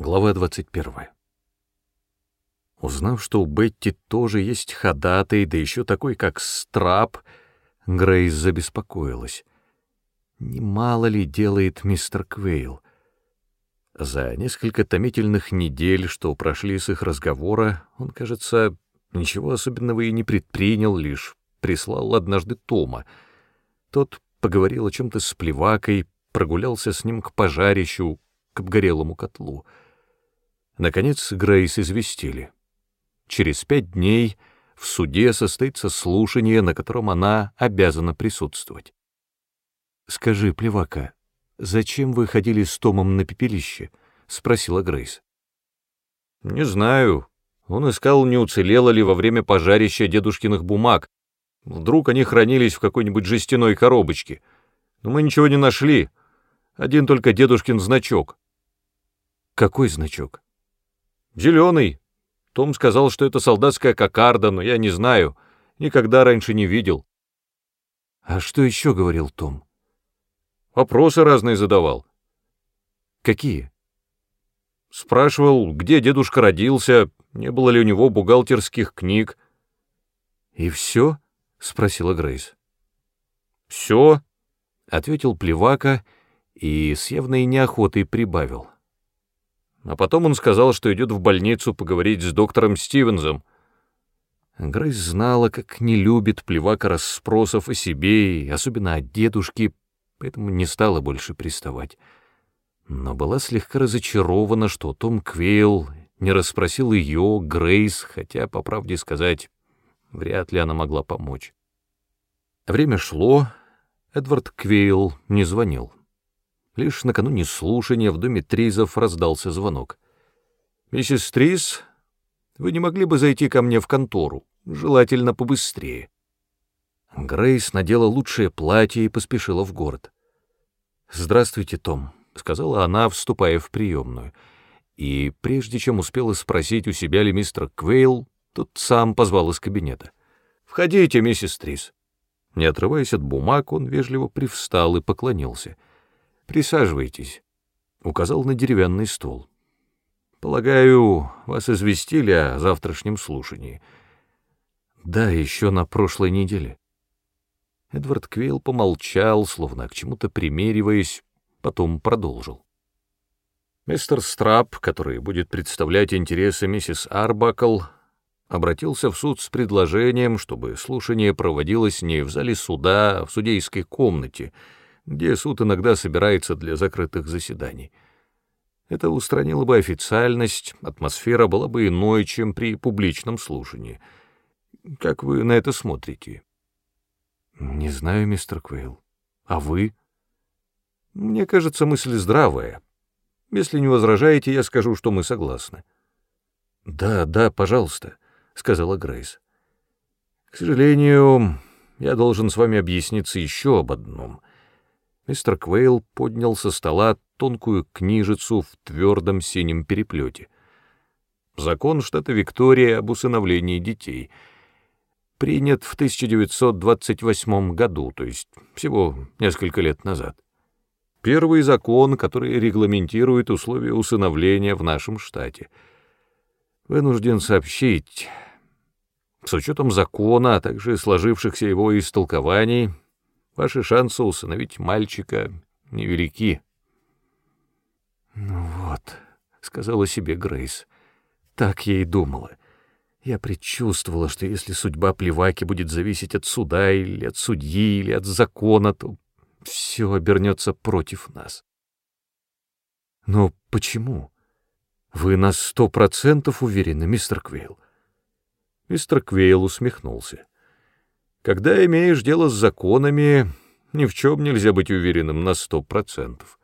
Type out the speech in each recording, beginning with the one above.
Глава 21. Узнав, что у Бетти тоже есть ходатай, да еще такой, как Страп, Грейс забеспокоилась. Немало ли делает мистер Квейл? За несколько томительных недель, что прошли с их разговора, он, кажется, ничего особенного и не предпринял, лишь прислал однажды Тома. Тот поговорил о чем-то с плевакой, прогулялся с ним к пожарищу, к обгорелому котлу — Наконец Грейс известили. Через пять дней в суде состоится слушание, на котором она обязана присутствовать. «Скажи, Плевака, зачем вы ходили с Томом на пепелище?» — спросила Грейс. «Не знаю. Он искал, не уцелело ли во время пожарища дедушкиных бумаг. Вдруг они хранились в какой-нибудь жестяной коробочке. Но мы ничего не нашли. Один только дедушкин значок». «Какой значок?» Зеленый. Том сказал, что это солдатская кокарда, но я не знаю. Никогда раньше не видел. А что еще говорил Том? Вопросы разные задавал. Какие? Спрашивал, где дедушка родился, не было ли у него бухгалтерских книг. И все? спросила Грейс. Все, ответил Плевака и с явной неохотой прибавил. А потом он сказал, что идет в больницу поговорить с доктором Стивенсом. Грейс знала, как не любит плевака расспросов о себе, и особенно о дедушке, поэтому не стала больше приставать. Но была слегка разочарована, что Том Квейл не расспросил ее, Грейс, хотя, по правде сказать, вряд ли она могла помочь. Время шло, Эдвард Квейл не звонил. Лишь накануне слушания в доме Тризов раздался звонок. «Миссис Триз, вы не могли бы зайти ко мне в контору, желательно побыстрее?» Грейс надела лучшее платье и поспешила в город. «Здравствуйте, Том», — сказала она, вступая в приемную. И прежде чем успела спросить у себя ли мистер Квейл, тот сам позвал из кабинета. «Входите, миссис Трис». Не отрываясь от бумаг, он вежливо привстал и поклонился — «Присаживайтесь», — указал на деревянный стол. «Полагаю, вас известили о завтрашнем слушании». «Да, еще на прошлой неделе». Эдвард Квейл помолчал, словно к чему-то примериваясь, потом продолжил. Мистер Страб, который будет представлять интересы миссис Арбакл, обратился в суд с предложением, чтобы слушание проводилось не в зале суда, а в судейской комнате — где суд иногда собирается для закрытых заседаний. Это устранило бы официальность, атмосфера была бы иной, чем при публичном слушании. Как вы на это смотрите? Не знаю, мистер Квейл. А вы? Мне кажется, мысль здравая. Если не возражаете, я скажу, что мы согласны. Да, да, пожалуйста, сказала Грейс. К сожалению, я должен с вами объясниться еще об одном — Мистер Квейл поднял со стола тонкую книжицу в твердом синем переплете. Закон штата Виктория об усыновлении детей. Принят в 1928 году, то есть всего несколько лет назад. Первый закон, который регламентирует условия усыновления в нашем штате. Вынужден сообщить, с учетом закона, а также сложившихся его истолкований, Ваши шансы усыновить мальчика невелики. «Ну вот», — сказала себе Грейс, — так я и думала. Я предчувствовала, что если судьба Плеваки будет зависеть от суда или от судьи или от закона, то все обернется против нас. Но почему? Вы на сто процентов уверены, мистер Квейл? Мистер Квейл усмехнулся. Когда имеешь дело с законами, ни в чем нельзя быть уверенным на сто процентов.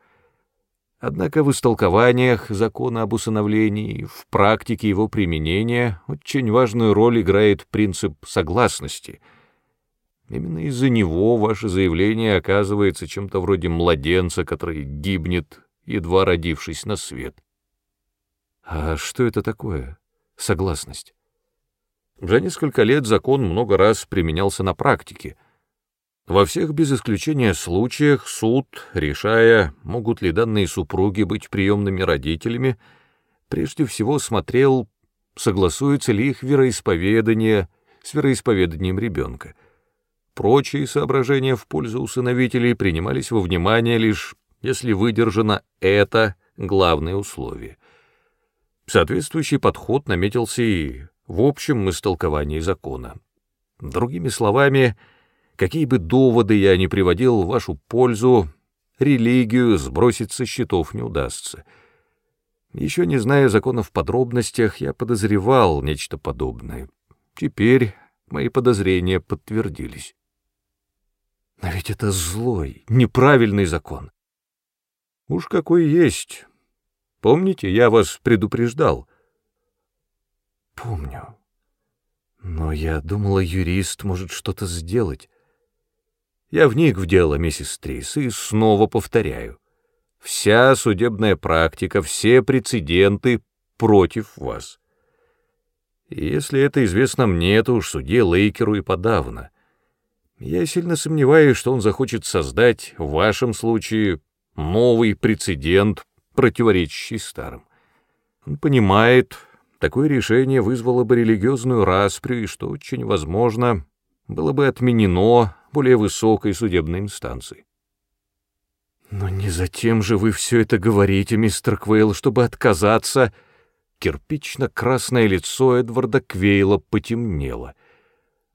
Однако в истолкованиях закона об усыновлении, в практике его применения очень важную роль играет принцип согласности. Именно из-за него ваше заявление оказывается чем-то вроде младенца, который гибнет, едва родившись на свет. А что это такое? Согласность. За несколько лет закон много раз применялся на практике. Во всех без исключения случаях суд, решая, могут ли данные супруги быть приемными родителями, прежде всего смотрел, согласуется ли их вероисповедание с вероисповеданием ребенка. Прочие соображения в пользу усыновителей принимались во внимание лишь, если выдержано это главное условие. Соответствующий подход наметился и в общем истолковании закона. Другими словами, какие бы доводы я ни приводил в вашу пользу, религию сбросить со счетов не удастся. Еще не зная закона в подробностях, я подозревал нечто подобное. Теперь мои подозрения подтвердились. Но ведь это злой, неправильный закон. Уж какой есть. Помните, я вас предупреждал? Помню. Но я думала, юрист может что-то сделать. Я вник в дело, миссис Трис, и снова повторяю. Вся судебная практика, все прецеденты против вас. Если это известно мне, то уж судье Лейкеру и подавно. Я сильно сомневаюсь, что он захочет создать в вашем случае новый прецедент, противоречащий старым. Он понимает, такое решение вызвало бы религиозную распрю, и что очень возможно, было бы отменено более высокой судебной инстанцией. Но не затем же вы все это говорите, мистер Квейл, чтобы отказаться. Кирпично-красное лицо Эдварда Квейла потемнело —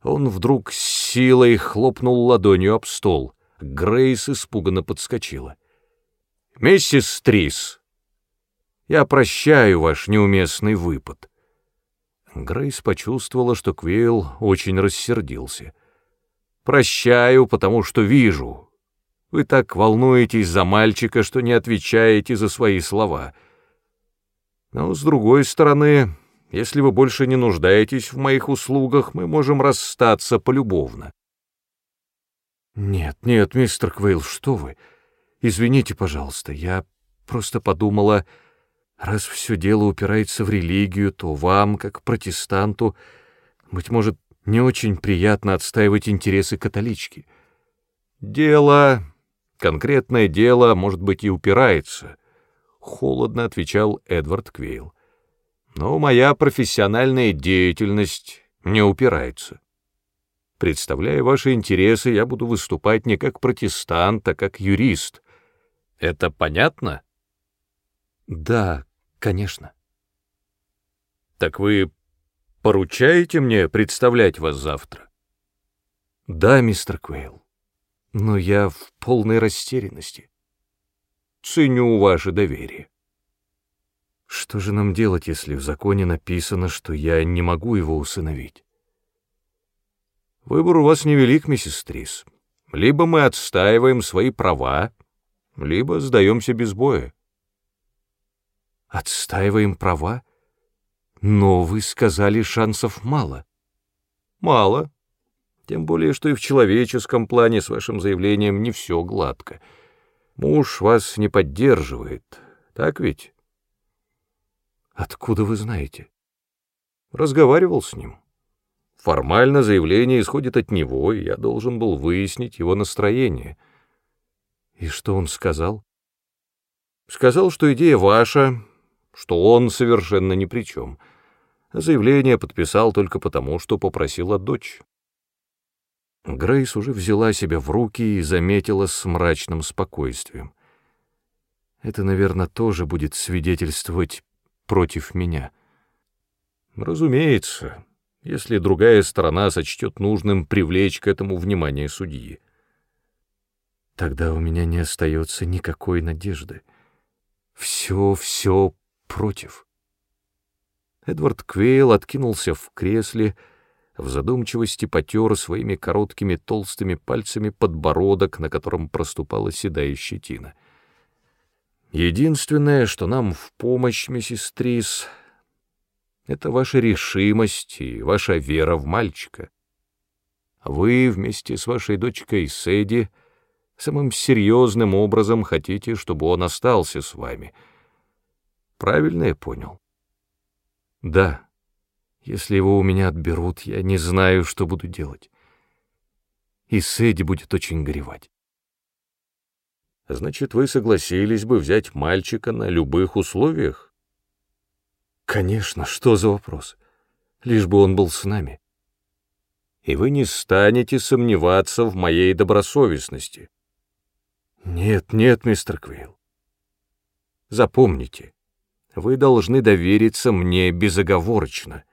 он вдруг с силой хлопнул ладонью об стол. Грейс испуганно подскочила. «Миссис Стрис, я прощаю ваш неуместный выпад». Грейс почувствовала, что Квейл очень рассердился. «Прощаю, потому что вижу. Вы так волнуетесь за мальчика, что не отвечаете за свои слова. Но, с другой стороны, если вы больше не нуждаетесь в моих услугах, мы можем расстаться полюбовно. Нет, нет, мистер Квейл, что вы? Извините, пожалуйста, я просто подумала, раз все дело упирается в религию, то вам, как протестанту, быть может, не очень приятно отстаивать интересы католички. Дело, конкретное дело, может быть, и упирается, — холодно отвечал Эдвард Квейл но моя профессиональная деятельность не упирается. Представляя ваши интересы, я буду выступать не как протестант, а как юрист. Это понятно? Да, конечно. Так вы поручаете мне представлять вас завтра? Да, мистер Квейл, но я в полной растерянности. Ценю ваше доверие. Что же нам делать, если в законе написано, что я не могу его усыновить? Выбор у вас невелик, миссис Трис. Либо мы отстаиваем свои права, либо сдаемся без боя. Отстаиваем права? Но вы сказали, шансов мало. Мало. Тем более, что и в человеческом плане с вашим заявлением не все гладко. Муж вас не поддерживает, так ведь? Откуда вы знаете? Разговаривал с ним. Формально заявление исходит от него, и я должен был выяснить его настроение. И что он сказал? Сказал, что идея ваша, что он совершенно ни при чем. Заявление подписал только потому, что попросила дочь. Грейс уже взяла себя в руки и заметила с мрачным спокойствием. Это, наверное, тоже будет свидетельствовать против меня. Разумеется, если другая сторона сочтет нужным привлечь к этому внимание судьи. Тогда у меня не остается никакой надежды. Все, все против. Эдвард Квейл откинулся в кресле, в задумчивости потер своими короткими толстыми пальцами подбородок, на котором проступала седая щетина — Единственное, что нам в помощь, миссис Трис, это ваша решимость и ваша вера в мальчика. Вы вместе с вашей дочкой Сэдди самым серьезным образом хотите, чтобы он остался с вами. Правильно я понял? Да. Если его у меня отберут, я не знаю, что буду делать. И Сэдди будет очень горевать. Значит, вы согласились бы взять мальчика на любых условиях? Конечно, что за вопрос? Лишь бы он был с нами. И вы не станете сомневаться в моей добросовестности. Нет, нет, мистер Квилл. Запомните, вы должны довериться мне безоговорочно.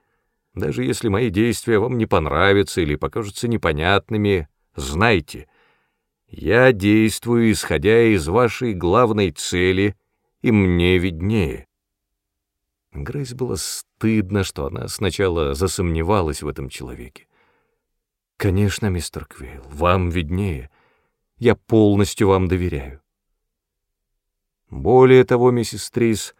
Даже если мои действия вам не понравятся или покажутся непонятными, знайте, я действую, исходя из вашей главной цели, и мне виднее. Грейс было стыдно, что она сначала засомневалась в этом человеке. «Конечно, мистер Квейл, вам виднее. Я полностью вам доверяю». Более того, миссис Трис,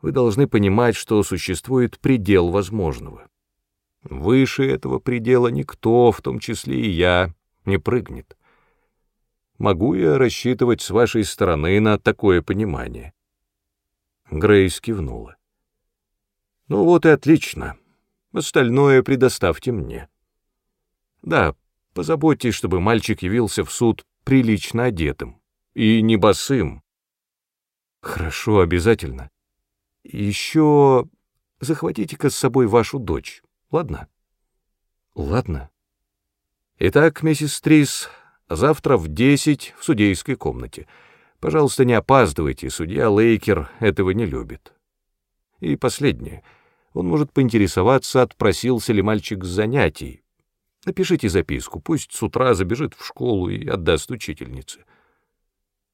вы должны понимать, что существует предел возможного. Выше этого предела никто, в том числе и я, не прыгнет. Могу я рассчитывать с вашей стороны на такое понимание?» Грейс кивнула. «Ну вот и отлично. Остальное предоставьте мне. Да, позаботьтесь, чтобы мальчик явился в суд прилично одетым и не босым. Хорошо, обязательно. Еще захватите-ка с собой вашу дочь, ладно? Ладно. Итак, миссис Трис, завтра в десять в судейской комнате. Пожалуйста, не опаздывайте, судья Лейкер этого не любит. И последнее. Он может поинтересоваться, отпросился ли мальчик с занятий. Напишите записку, пусть с утра забежит в школу и отдаст учительнице.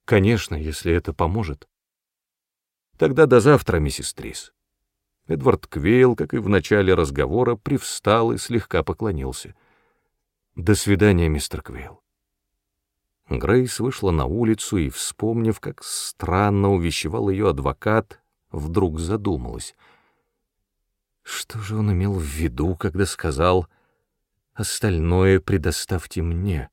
Конечно, если это поможет. Тогда до завтра, миссис Трис. Эдвард Квейл, как и в начале разговора, привстал и слегка поклонился. До свидания, мистер Квейл. Грейс вышла на улицу и, вспомнив, как странно увещевал ее адвокат, вдруг задумалась. Что же он имел в виду, когда сказал «остальное предоставьте мне»?